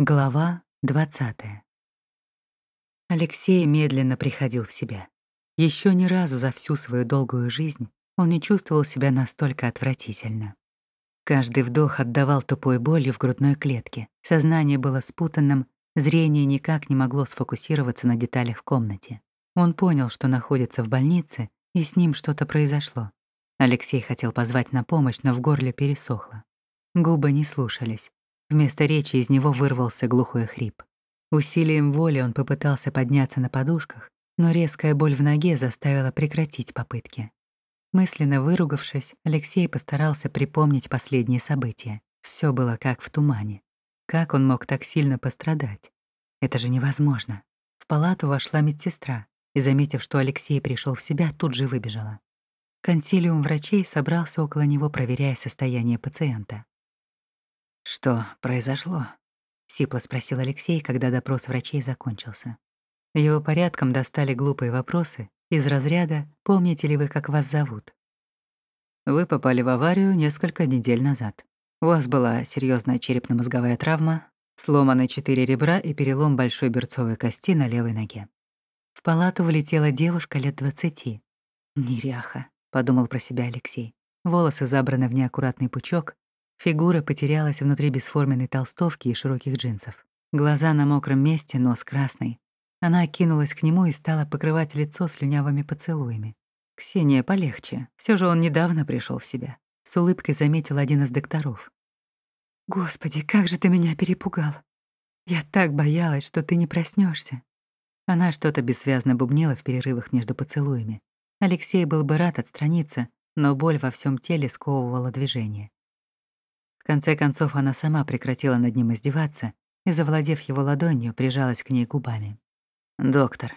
Глава 20. Алексей медленно приходил в себя. Еще ни разу за всю свою долгую жизнь он не чувствовал себя настолько отвратительно. Каждый вдох отдавал тупой болью в грудной клетке. Сознание было спутанным, зрение никак не могло сфокусироваться на деталях в комнате. Он понял, что находится в больнице, и с ним что-то произошло. Алексей хотел позвать на помощь, но в горле пересохло. Губы не слушались. Вместо речи из него вырвался глухой хрип. Усилием воли он попытался подняться на подушках, но резкая боль в ноге заставила прекратить попытки. Мысленно выругавшись, Алексей постарался припомнить последние события. Все было как в тумане. Как он мог так сильно пострадать? Это же невозможно. В палату вошла медсестра и, заметив, что Алексей пришел в себя, тут же выбежала. Консилиум врачей собрался около него, проверяя состояние пациента. «Что произошло?» — сипло спросил Алексей, когда допрос врачей закончился. Его порядком достали глупые вопросы из разряда «Помните ли вы, как вас зовут?» «Вы попали в аварию несколько недель назад. У вас была серьезная черепно-мозговая травма, сломаны четыре ребра и перелом большой берцовой кости на левой ноге». В палату влетела девушка лет двадцати. «Неряха», — подумал про себя Алексей. Волосы забраны в неаккуратный пучок, Фигура потерялась внутри бесформенной толстовки и широких джинсов. Глаза на мокром месте, нос красный. Она кинулась к нему и стала покрывать лицо слюнявыми поцелуями. «Ксения, полегче. Все же он недавно пришел в себя», — с улыбкой заметил один из докторов. «Господи, как же ты меня перепугал. Я так боялась, что ты не проснешься. Она что-то бессвязно бубнила в перерывах между поцелуями. Алексей был бы рад отстраниться, но боль во всем теле сковывала движение. Конце концов, она сама прекратила над ним издеваться и, завладев его ладонью, прижалась к ней губами. «Доктор».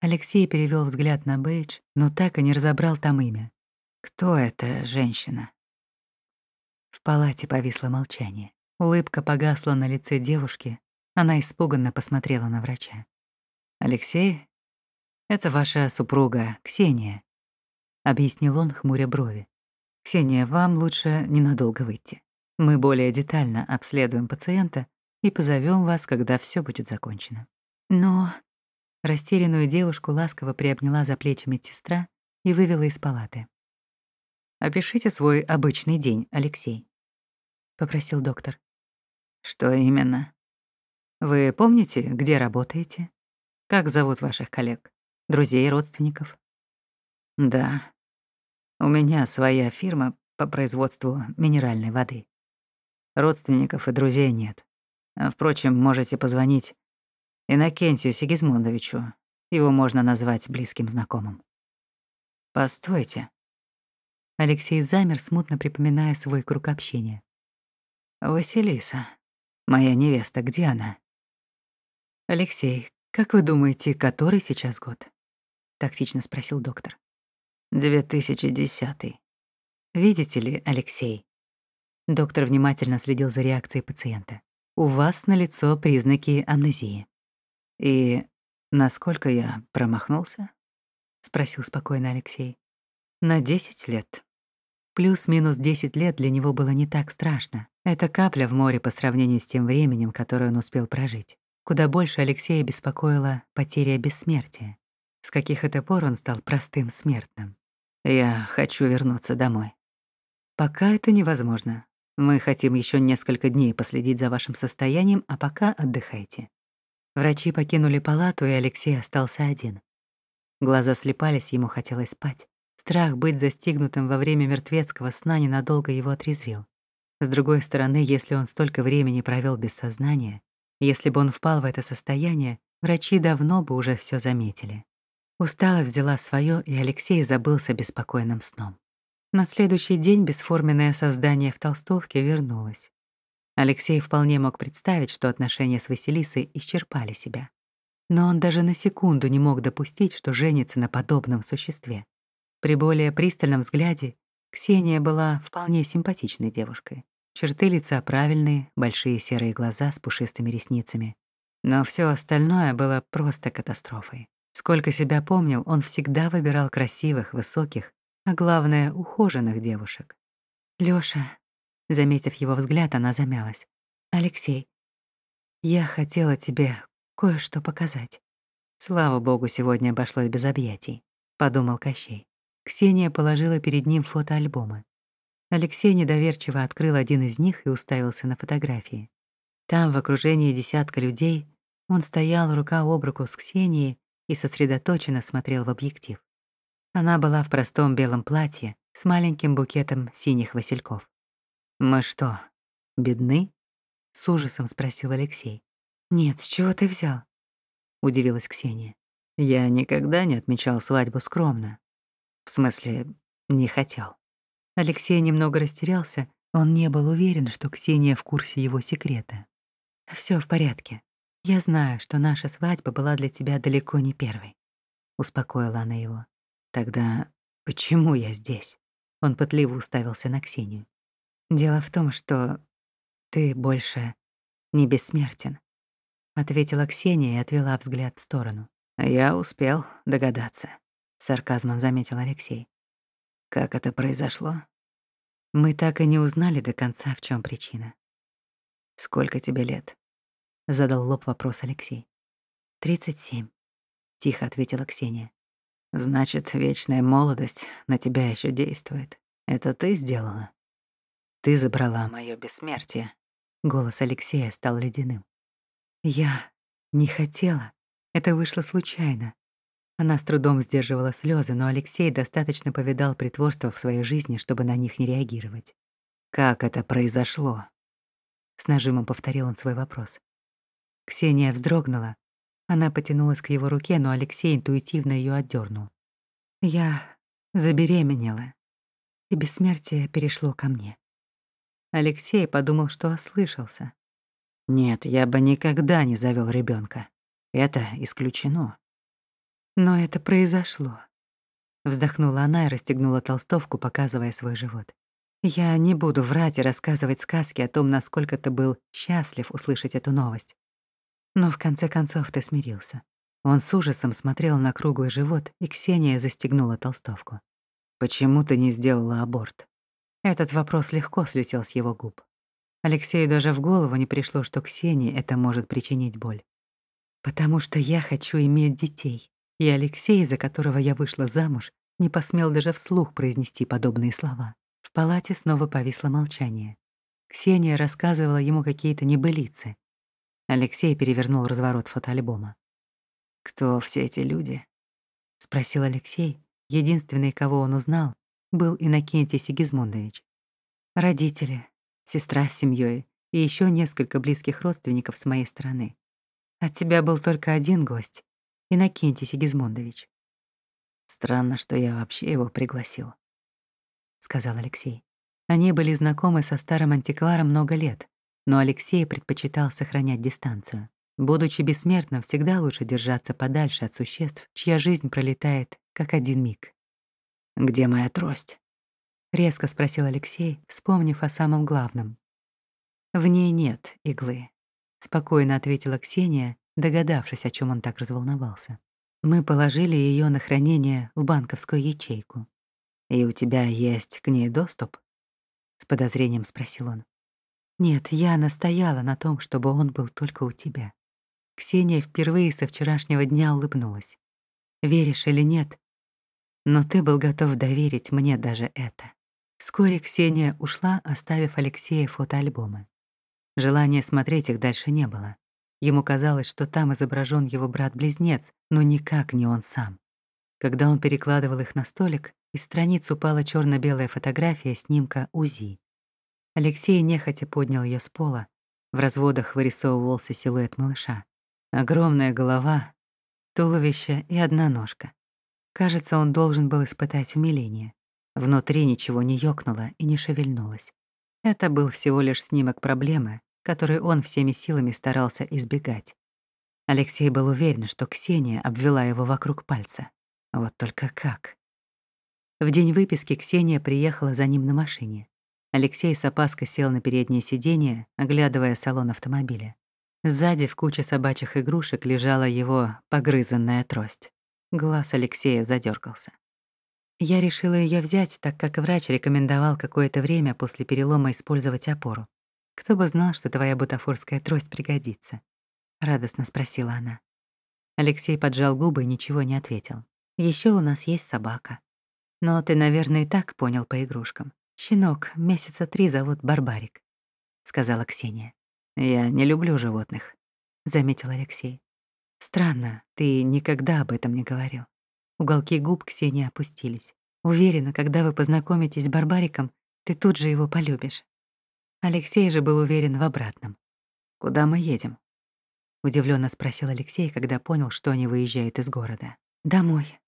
Алексей перевел взгляд на Бейдж, но так и не разобрал там имя. «Кто эта женщина?» В палате повисло молчание. Улыбка погасла на лице девушки. Она испуганно посмотрела на врача. «Алексей, это ваша супруга, Ксения», — объяснил он, хмуря брови. «Ксения, вам лучше ненадолго выйти». Мы более детально обследуем пациента и позовем вас, когда все будет закончено. Но растерянную девушку ласково приобняла за плечи медсестра и вывела из палаты. «Опишите свой обычный день, Алексей», — попросил доктор. «Что именно? Вы помните, где работаете? Как зовут ваших коллег? Друзей, родственников?» «Да. У меня своя фирма по производству минеральной воды. Родственников и друзей нет. А, впрочем, можете позвонить Иннокентию Сигизмундовичу. Его можно назвать близким знакомым. Постойте. Алексей замер, смутно припоминая свой круг общения. Василиса, моя невеста, где она? Алексей, как вы думаете, который сейчас год? Тактично спросил доктор. 2010. Видите ли, Алексей, Доктор внимательно следил за реакцией пациента. «У вас налицо признаки амнезии». «И насколько я промахнулся?» — спросил спокойно Алексей. «На 10 лет». Плюс-минус 10 лет для него было не так страшно. Это капля в море по сравнению с тем временем, которое он успел прожить. Куда больше Алексея беспокоила потеря бессмертия. С каких это пор он стал простым смертным. «Я хочу вернуться домой». «Пока это невозможно. Мы хотим еще несколько дней последить за вашим состоянием, а пока отдыхайте». Врачи покинули палату, и Алексей остался один. Глаза слепались, ему хотелось спать. Страх быть застигнутым во время мертвецкого сна ненадолго его отрезвил. С другой стороны, если он столько времени провел без сознания, если бы он впал в это состояние, врачи давно бы уже все заметили. Усталость взяла свое, и Алексей забылся беспокойным сном. На следующий день бесформенное создание в толстовке вернулось. Алексей вполне мог представить, что отношения с Василисой исчерпали себя. Но он даже на секунду не мог допустить, что женится на подобном существе. При более пристальном взгляде Ксения была вполне симпатичной девушкой. Черты лица правильные, большие серые глаза с пушистыми ресницами. Но все остальное было просто катастрофой. Сколько себя помнил, он всегда выбирал красивых, высоких, а главное, ухоженных девушек. Лёша, заметив его взгляд, она замялась. Алексей, Я хотела тебе кое-что показать. Слава богу, сегодня обошлось без объятий, подумал Кощей. Ксения положила перед ним фотоальбомы. Алексей недоверчиво открыл один из них и уставился на фотографии. Там, в окружении десятка людей, он стоял рука об руку с Ксенией и сосредоточенно смотрел в объектив. Она была в простом белом платье с маленьким букетом синих васильков. «Мы что, бедны?» — с ужасом спросил Алексей. «Нет, с чего ты взял?» — удивилась Ксения. «Я никогда не отмечал свадьбу скромно. В смысле, не хотел». Алексей немного растерялся, он не был уверен, что Ксения в курсе его секрета. Все в порядке. Я знаю, что наша свадьба была для тебя далеко не первой», — успокоила она его. «Тогда почему я здесь?» Он пытливо уставился на Ксению. «Дело в том, что ты больше не бессмертен», — ответила Ксения и отвела взгляд в сторону. «Я успел догадаться», — сарказмом заметил Алексей. «Как это произошло?» «Мы так и не узнали до конца, в чем причина». «Сколько тебе лет?» — задал лоб вопрос Алексей. «Тридцать семь», — тихо ответила Ксения. «Значит, вечная молодость на тебя еще действует. Это ты сделала?» «Ты забрала моё бессмертие». Голос Алексея стал ледяным. «Я не хотела. Это вышло случайно». Она с трудом сдерживала слезы, но Алексей достаточно повидал притворства в своей жизни, чтобы на них не реагировать. «Как это произошло?» С нажимом повторил он свой вопрос. Ксения вздрогнула. Она потянулась к его руке, но Алексей интуитивно ее отдернул. «Я забеременела, и бессмертие перешло ко мне». Алексей подумал, что ослышался. «Нет, я бы никогда не завел ребенка. Это исключено». «Но это произошло», — вздохнула она и расстегнула толстовку, показывая свой живот. «Я не буду врать и рассказывать сказки о том, насколько ты был счастлив услышать эту новость. Но в конце концов ты смирился». Он с ужасом смотрел на круглый живот, и Ксения застегнула толстовку. «Почему ты не сделала аборт?» Этот вопрос легко слетел с его губ. Алексею даже в голову не пришло, что Ксении это может причинить боль. «Потому что я хочу иметь детей». И Алексей, за которого я вышла замуж, не посмел даже вслух произнести подобные слова. В палате снова повисло молчание. Ксения рассказывала ему какие-то небылицы. Алексей перевернул разворот фотоальбома. «Кто все эти люди?» — спросил Алексей. Единственный, кого он узнал, был Иннокентий Сигизмундович. Родители, сестра с семьей и еще несколько близких родственников с моей стороны. От тебя был только один гость — Иннокентий Сигизмундович. «Странно, что я вообще его пригласил», — сказал Алексей. Они были знакомы со старым антикваром много лет, но Алексей предпочитал сохранять дистанцию. Будучи бессмертным, всегда лучше держаться подальше от существ, чья жизнь пролетает как один миг. «Где моя трость?» — резко спросил Алексей, вспомнив о самом главном. «В ней нет иглы», — спокойно ответила Ксения, догадавшись, о чем он так разволновался. «Мы положили ее на хранение в банковскую ячейку. И у тебя есть к ней доступ?» — с подозрением спросил он. «Нет, я настояла на том, чтобы он был только у тебя». Ксения впервые со вчерашнего дня улыбнулась. «Веришь или нет, но ты был готов доверить мне даже это. Вскоре Ксения ушла, оставив Алексея фотоальбомы. Желания смотреть их дальше не было. Ему казалось, что там изображен его брат-близнец, но никак не он сам. Когда он перекладывал их на столик, из страниц упала черно белая фотография снимка УЗИ. Алексей нехотя поднял ее с пола. В разводах вырисовывался силуэт малыша. Огромная голова, туловище и одна ножка. Кажется, он должен был испытать умиление. Внутри ничего не ёкнуло и не шевельнулось. Это был всего лишь снимок проблемы, который он всеми силами старался избегать. Алексей был уверен, что Ксения обвела его вокруг пальца. Вот только как? В день выписки Ксения приехала за ним на машине. Алексей с опаской сел на переднее сиденье, оглядывая салон автомобиля. Сзади в куче собачьих игрушек лежала его погрызанная трость. Глаз Алексея задергался. Я решила ее взять, так как врач рекомендовал какое-то время после перелома использовать опору. Кто бы знал, что твоя бутафорская трость пригодится. радостно спросила она. Алексей поджал губы и ничего не ответил. Еще у нас есть собака. Но ты, наверное, и так понял по игрушкам. Щенок, месяца три зовут Барбарик, сказала Ксения. Я не люблю животных, заметил Алексей. Странно, ты никогда об этом не говорил. Уголки губ Ксении опустились. Уверена, когда вы познакомитесь с Барбариком, ты тут же его полюбишь. Алексей же был уверен в обратном. Куда мы едем? Удивленно спросил Алексей, когда понял, что они выезжают из города. Домой.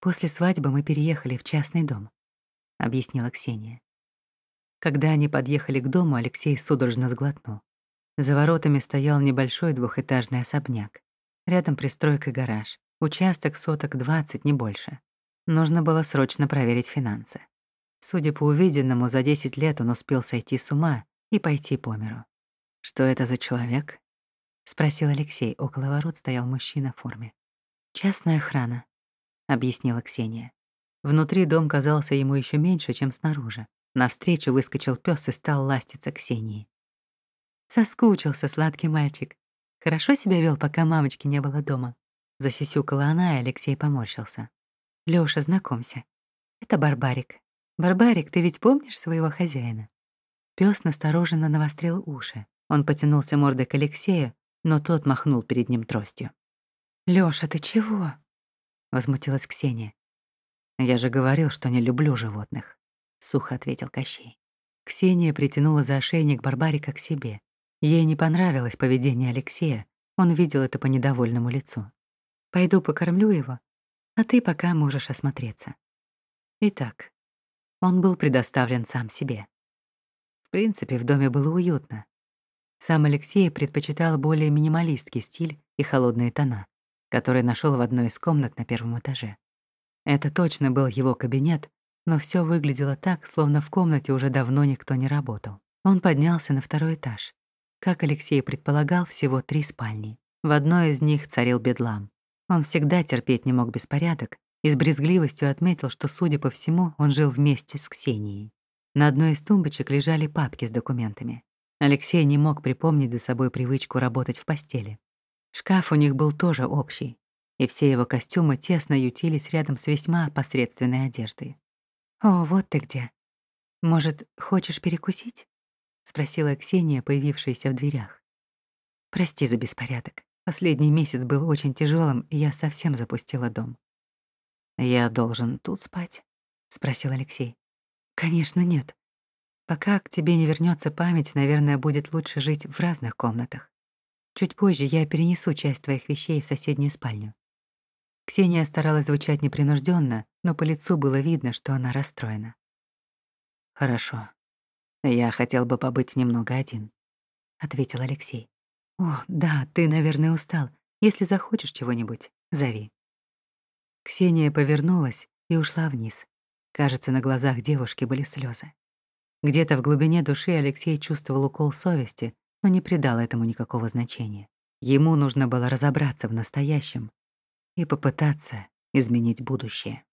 После свадьбы мы переехали в частный дом, объяснила Ксения. Когда они подъехали к дому, Алексей судорожно сглотнул. За воротами стоял небольшой двухэтажный особняк. Рядом пристройка гараж. Участок соток 20, не больше. Нужно было срочно проверить финансы. Судя по увиденному, за 10 лет он успел сойти с ума и пойти по миру. «Что это за человек?» — спросил Алексей. Около ворот стоял мужчина в форме. «Частная охрана», — объяснила Ксения. Внутри дом казался ему еще меньше, чем снаружи. Навстречу выскочил пес и стал ластиться Ксении. Соскучился сладкий мальчик. Хорошо себя вел, пока мамочки не было дома. Засисюкала она, и Алексей поморщился. Лёша, знакомься. Это Барбарик. Барбарик, ты ведь помнишь своего хозяина? Пёс настороженно навострил уши. Он потянулся мордой к Алексею, но тот махнул перед ним тростью. «Лёша, ты чего?» — возмутилась Ксения. «Я же говорил, что не люблю животных», — сухо ответил Кощей. Ксения притянула за ошейник Барбарика к себе. Ей не понравилось поведение Алексея, он видел это по недовольному лицу. «Пойду покормлю его, а ты пока можешь осмотреться». Итак, он был предоставлен сам себе. В принципе, в доме было уютно. Сам Алексей предпочитал более минималистский стиль и холодные тона, которые нашел в одной из комнат на первом этаже. Это точно был его кабинет, но все выглядело так, словно в комнате уже давно никто не работал. Он поднялся на второй этаж. Как Алексей предполагал, всего три спальни. В одной из них царил бедлам. Он всегда терпеть не мог беспорядок и с брезгливостью отметил, что, судя по всему, он жил вместе с Ксенией. На одной из тумбочек лежали папки с документами. Алексей не мог припомнить за собой привычку работать в постели. Шкаф у них был тоже общий, и все его костюмы тесно ютились рядом с весьма посредственной одеждой. «О, вот ты где. Может, хочешь перекусить?» — спросила Ксения, появившаяся в дверях. «Прости за беспорядок. Последний месяц был очень тяжелым, и я совсем запустила дом. «Я должен тут спать?» — спросил Алексей. «Конечно, нет. Пока к тебе не вернется память, наверное, будет лучше жить в разных комнатах. Чуть позже я перенесу часть твоих вещей в соседнюю спальню». Ксения старалась звучать непринужденно, но по лицу было видно, что она расстроена. «Хорошо. Я хотел бы побыть немного один», — ответил Алексей. «О, да, ты, наверное, устал. Если захочешь чего-нибудь, зови». Ксения повернулась и ушла вниз. Кажется, на глазах девушки были слезы. Где-то в глубине души Алексей чувствовал укол совести, но не придал этому никакого значения. Ему нужно было разобраться в настоящем и попытаться изменить будущее.